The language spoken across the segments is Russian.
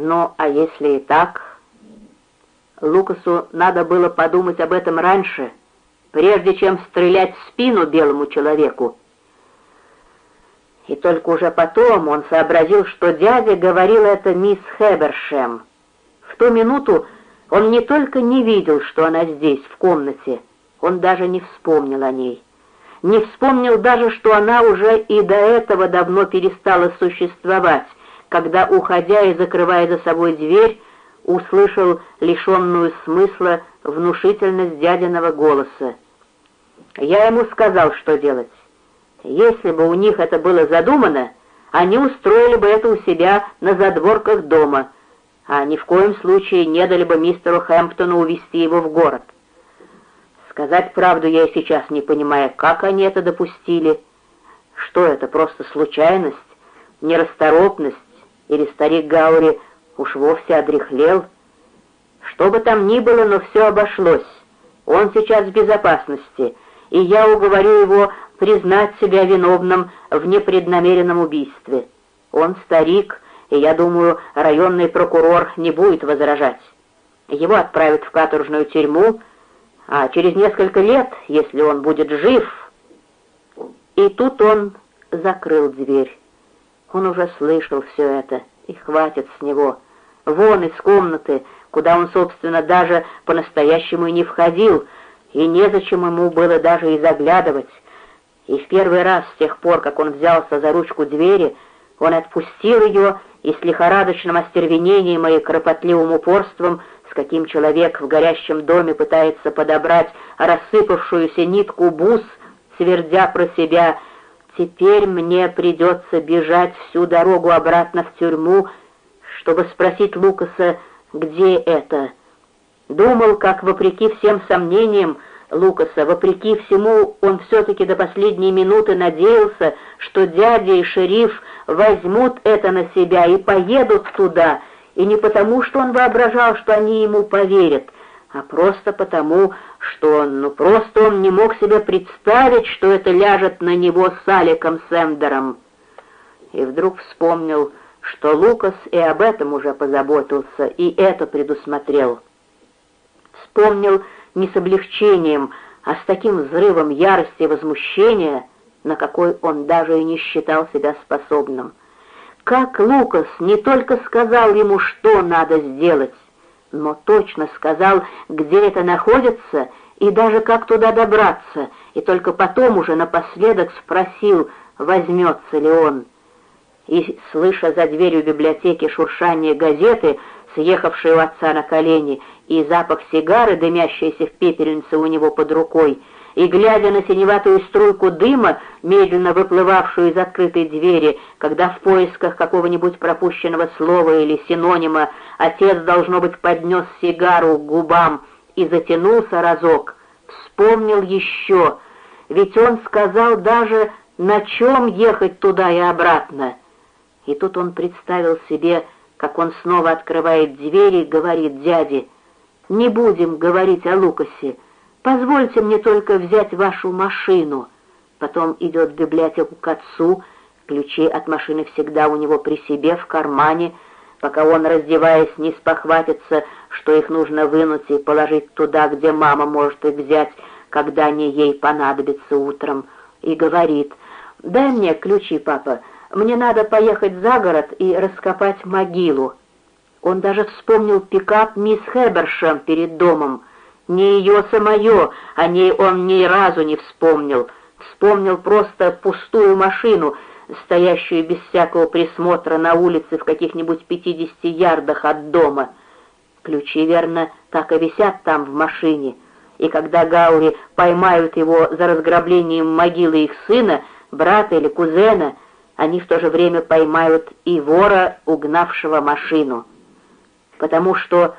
Ну, а если и так? Лукасу надо было подумать об этом раньше, прежде чем стрелять в спину белому человеку. И только уже потом он сообразил, что дядя говорил это мисс Хебершем. В ту минуту он не только не видел, что она здесь, в комнате, он даже не вспомнил о ней. Не вспомнил даже, что она уже и до этого давно перестала существовать, когда, уходя и закрывая за собой дверь, услышал лишенную смысла внушительность дядиного голоса. Я ему сказал, что делать. Если бы у них это было задумано, они устроили бы это у себя на задворках дома, а ни в коем случае не дали бы мистеру Хэмптону увезти его в город. Сказать правду я и сейчас не понимаю, как они это допустили. Что это, просто случайность, нерасторопность, или старик Гаури уж вовсе одряхлел? Что бы там ни было, но все обошлось. Он сейчас в безопасности, и я уговорю его признать себя виновным в непреднамеренном убийстве. Он старик, и я думаю, районный прокурор не будет возражать. Его отправят в каторжную тюрьму, а через несколько лет, если он будет жив... И тут он закрыл дверь. Он уже слышал все это, и хватит с него. Вон из комнаты, куда он, собственно, даже по-настоящему и не входил, и незачем ему было даже и заглядывать. И в первый раз с тех пор, как он взялся за ручку двери, он отпустил ее и с лихорадочным остервенением и кропотливым упорством, с каким человек в горящем доме пытается подобрать рассыпавшуюся нитку бус, свердя про себя «Теперь мне придется бежать всю дорогу обратно в тюрьму, чтобы спросить Лукаса, где это». Думал, как, вопреки всем сомнениям, Лукаса, вопреки всему, он все-таки до последней минуты надеялся, что дядя и шериф возьмут это на себя и поедут туда, и не потому, что он воображал, что они ему поверят, а просто потому, что он, ну просто он не мог себе представить, что это ляжет на него с Аликом Сендером. И вдруг вспомнил, что Лукас и об этом уже позаботился, и это предусмотрел. Вспомнил, не с облегчением, а с таким взрывом ярости и возмущения, на какой он даже и не считал себя способным. Как Лукас не только сказал ему, что надо сделать, но точно сказал, где это находится и даже как туда добраться, и только потом уже напоследок спросил, возьмется ли он. И, слыша за дверью библиотеки шуршание газеты, съехавшей у отца на колени, и запах сигары, дымящейся в пепельнице у него под рукой, и, глядя на синеватую струйку дыма, медленно выплывавшую из открытой двери, когда в поисках какого-нибудь пропущенного слова или синонима отец, должно быть, поднес сигару к губам и затянулся разок, вспомнил еще, ведь он сказал даже, на чем ехать туда и обратно. И тут он представил себе, как он снова открывает двери и говорит дяде, «Не будем говорить о Лукасе, позвольте мне только взять вашу машину». Потом идет в библиотеку к отцу, ключи от машины всегда у него при себе, в кармане, пока он, раздеваясь, не спохватится, что их нужно вынуть и положить туда, где мама может их взять, когда они ей понадобятся утром, и говорит, «Дай мне ключи, папа, мне надо поехать за город и раскопать могилу». Он даже вспомнил пикап мисс Хебершем перед домом. Не ее самое, о ней он ни разу не вспомнил. Вспомнил просто пустую машину, стоящую без всякого присмотра на улице в каких-нибудь пятидесяти ярдах от дома. Ключи, верно, так и висят там в машине. И когда Гаури поймают его за разграблением могилы их сына, брата или кузена, они в то же время поймают и вора, угнавшего машину. Потому что,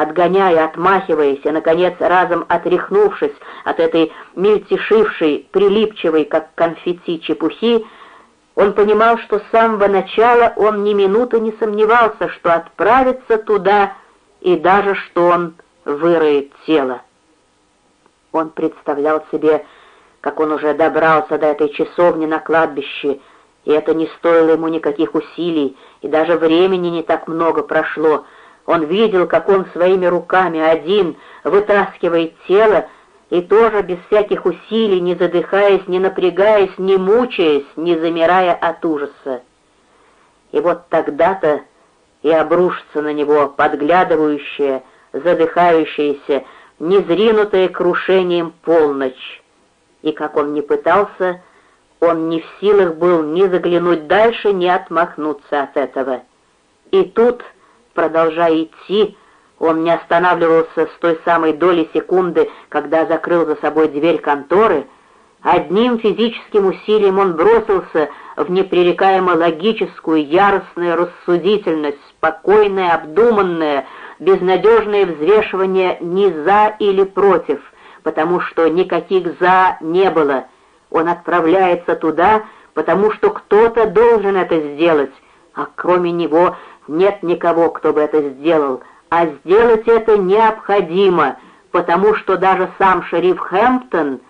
отгоняя, отмахиваясь, и, наконец, разом отряхнувшись от этой мельтешившей, прилипчивой, как конфетти, чепухи, он понимал, что с самого начала он ни минуты не сомневался, что отправится туда, и даже что он выроет тело. Он представлял себе, как он уже добрался до этой часовни на кладбище, И это не стоило ему никаких усилий, и даже времени не так много прошло. Он видел, как он своими руками один вытаскивает тело, и тоже без всяких усилий, не задыхаясь, не напрягаясь, не мучаясь, не замирая от ужаса. И вот тогда-то и обрушится на него подглядывающая, задыхающаяся, незринутая крушением полночь. И как он не пытался, он не в силах был ни заглянуть дальше, ни отмахнуться от этого. И тут, продолжая идти, он не останавливался с той самой доли секунды, когда закрыл за собой дверь конторы, одним физическим усилием он бросился в непререкаемо логическую, яростную рассудительность, спокойное, обдуманное, безнадежное взвешивание ни за или против, потому что никаких «за» не было. Он отправляется туда, потому что кто-то должен это сделать, а кроме него нет никого, кто бы это сделал, а сделать это необходимо, потому что даже сам шериф Хэмптон,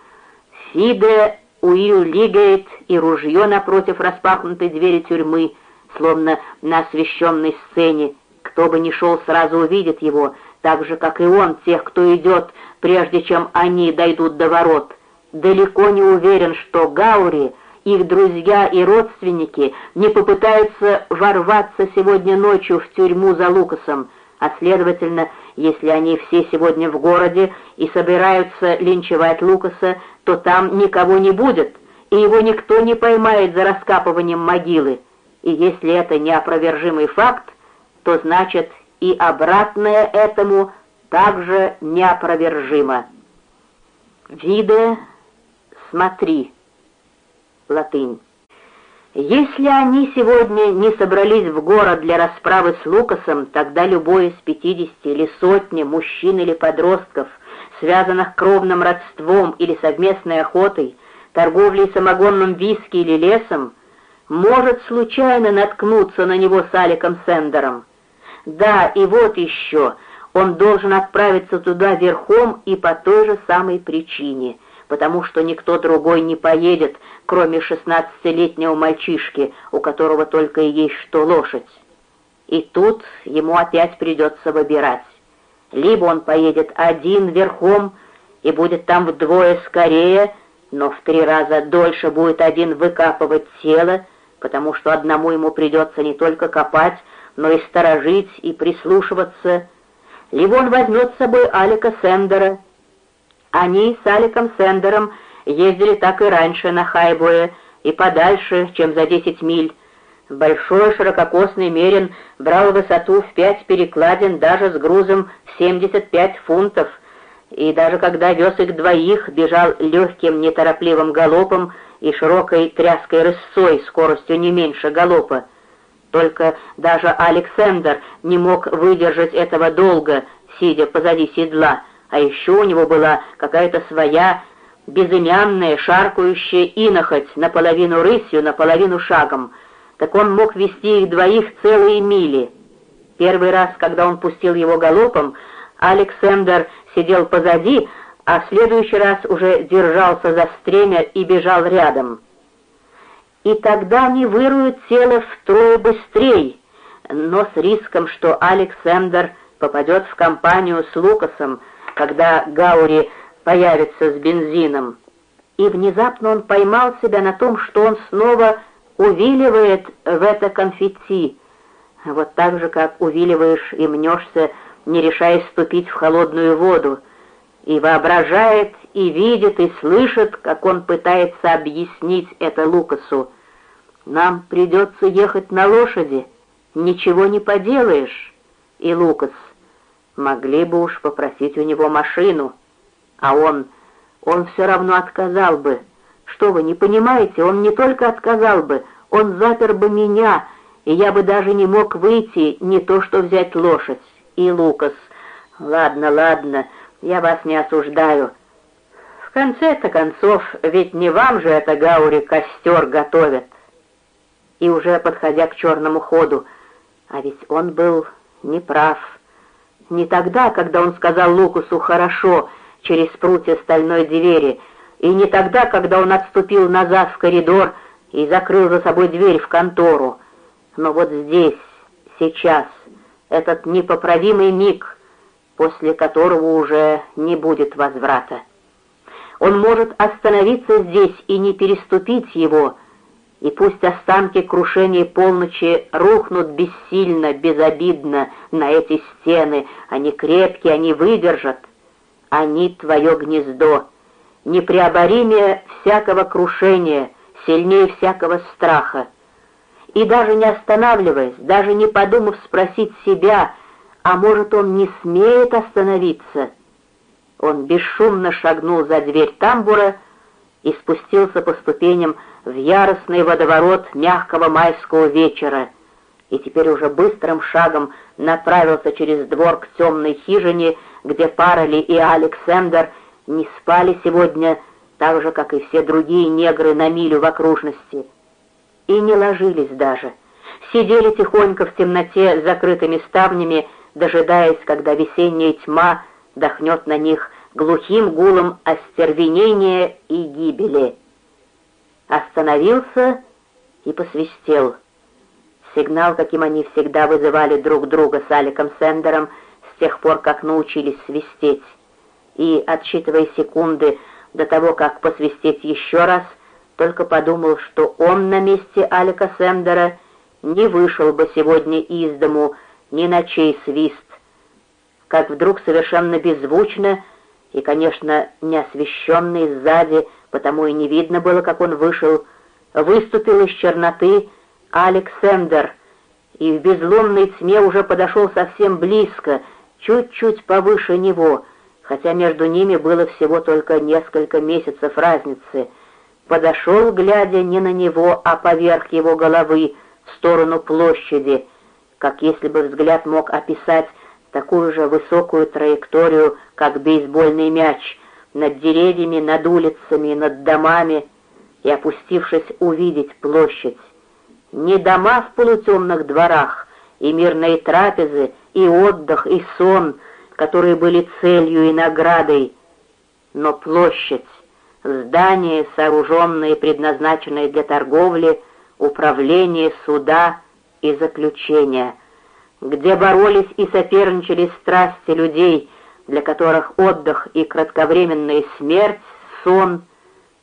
Фиде Уилл Лигейт и ружье напротив распахнутой двери тюрьмы, словно на освещенной сцене. Кто бы ни шел, сразу увидит его, так же, как и он, тех, кто идет, прежде чем они дойдут до ворот. Далеко не уверен, что Гаури, их друзья и родственники не попытаются ворваться сегодня ночью в тюрьму за Лукасом, а следовательно, если они все сегодня в городе и собираются линчевать Лукаса, то там никого не будет, и его никто не поймает за раскапыванием могилы. И если это неопровержимый факт, то значит и обратное этому также неопровержимо. Виде, смотри. Латынь. Если они сегодня не собрались в город для расправы с Лукасом, тогда любой из пятидесяти или сотни мужчин или подростков, связанных кровным родством или совместной охотой, торговлей самогонным виски или лесом, может случайно наткнуться на него с Аликом Сендером. Да, и вот еще, он должен отправиться туда верхом и по той же самой причине — потому что никто другой не поедет, кроме шестнадцатилетнего мальчишки, у которого только и есть что лошадь. И тут ему опять придется выбирать. Либо он поедет один верхом и будет там вдвое скорее, но в три раза дольше будет один выкапывать тело, потому что одному ему придется не только копать, но и сторожить и прислушиваться. Либо он возьмет с собой Алика Сендера — они с Аликом Сендером ездили так и раньше на Хайбое, и подальше, чем за десять миль. Большой ширококосный мерин брал высоту в пять перекладин даже с грузом в 75 фунтов, и даже когда вез их двоих, бежал легким неторопливым галопом и широкой тряской рысцой скоростью не меньше галопа. Только даже Александр не мог выдержать этого долго, сидя позади седла, а еще у него была какая-то своя безымянная, шаркающая инохоть, наполовину рысью, наполовину шагом. Так он мог вести их двоих целые мили. Первый раз, когда он пустил его галопом, Александр сидел позади, а в следующий раз уже держался за стремя и бежал рядом. И тогда они выруют тело втрое быстрее, но с риском, что Александр попадет в компанию с Лукасом, когда Гаури появится с бензином. И внезапно он поймал себя на том, что он снова увиливает в это конфетти, вот так же, как увиливаешь и мнешься, не решаясь ступить в холодную воду, и воображает, и видит, и слышит, как он пытается объяснить это Лукасу. «Нам придется ехать на лошади, ничего не поделаешь». И Лукас Могли бы уж попросить у него машину, а он... он все равно отказал бы. Что вы, не понимаете, он не только отказал бы, он запер бы меня, и я бы даже не мог выйти, не то что взять лошадь. И Лукас... Ладно, ладно, я вас не осуждаю. В конце-то концов, ведь не вам же это Гаури костер готовят. И уже подходя к черному ходу, а ведь он был неправ. Не тогда, когда он сказал Лукусу «хорошо» через прутья стальной двери, и не тогда, когда он отступил назад в коридор, и закрыл за собой дверь в контору. Но вот здесь, сейчас, этот непоправимый миг, после которого уже не будет возврата. Он может остановиться здесь и не переступить его, и пусть останки крушения полночи рухнут бессильно, безобидно на эти стены, они крепкие, они выдержат, они твое гнездо, непреоборимее всякого крушения, сильнее всякого страха. И даже не останавливаясь, даже не подумав спросить себя, а может он не смеет остановиться, он бесшумно шагнул за дверь тамбура и спустился по ступеням в яростный водоворот мягкого майского вечера, и теперь уже быстрым шагом направился через двор к темной хижине, где Парали и Александр не спали сегодня, так же, как и все другие негры на милю в окружности, и не ложились даже, сидели тихонько в темноте с закрытыми ставнями, дожидаясь, когда весенняя тьма дохнет на них глухим гулом остервенения и гибели. Остановился и посвистел. Сигнал, каким они всегда вызывали друг друга с Аликом Сендером с тех пор, как научились свистеть. И, отсчитывая секунды до того, как посвистеть еще раз, только подумал, что он на месте Алика Сендера не вышел бы сегодня из дому ни на чей свист, как вдруг совершенно беззвучно и, конечно, не освещенный сзади, потому и не видно было, как он вышел, выступил из черноты Александр, и в безлунной тьме уже подошел совсем близко, чуть-чуть повыше него, хотя между ними было всего только несколько месяцев разницы. Подошел, глядя не на него, а поверх его головы, в сторону площади, как если бы взгляд мог описать такую же высокую траекторию, как бейсбольный мяч, над деревьями, над улицами, над домами, и, опустившись, увидеть площадь. Не дома в полутемных дворах, и мирные трапезы, и отдых, и сон, которые были целью и наградой, но площадь, здание, сооруженное и предназначенное для торговли, управления, суда и заключения — где боролись и соперничали страсти людей, для которых отдых и кратковременная смерть, сон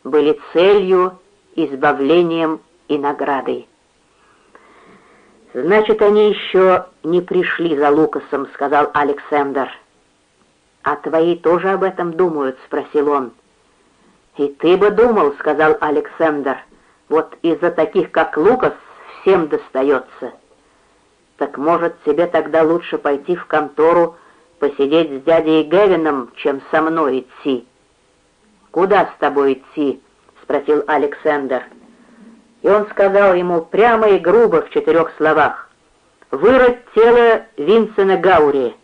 были целью, избавлением и наградой. «Значит, они еще не пришли за Лукасом», — сказал Александр. «А твои тоже об этом думают?» — спросил он. «И ты бы думал», — сказал Александр, — «вот из-за таких, как Лукас, всем достается». Так может, тебе тогда лучше пойти в контору, посидеть с дядей Гевином, чем со мной идти?» «Куда с тобой идти?» — спросил Александр. И он сказал ему прямо и грубо в четырех словах. «Вырыть тело Винсена Гаури».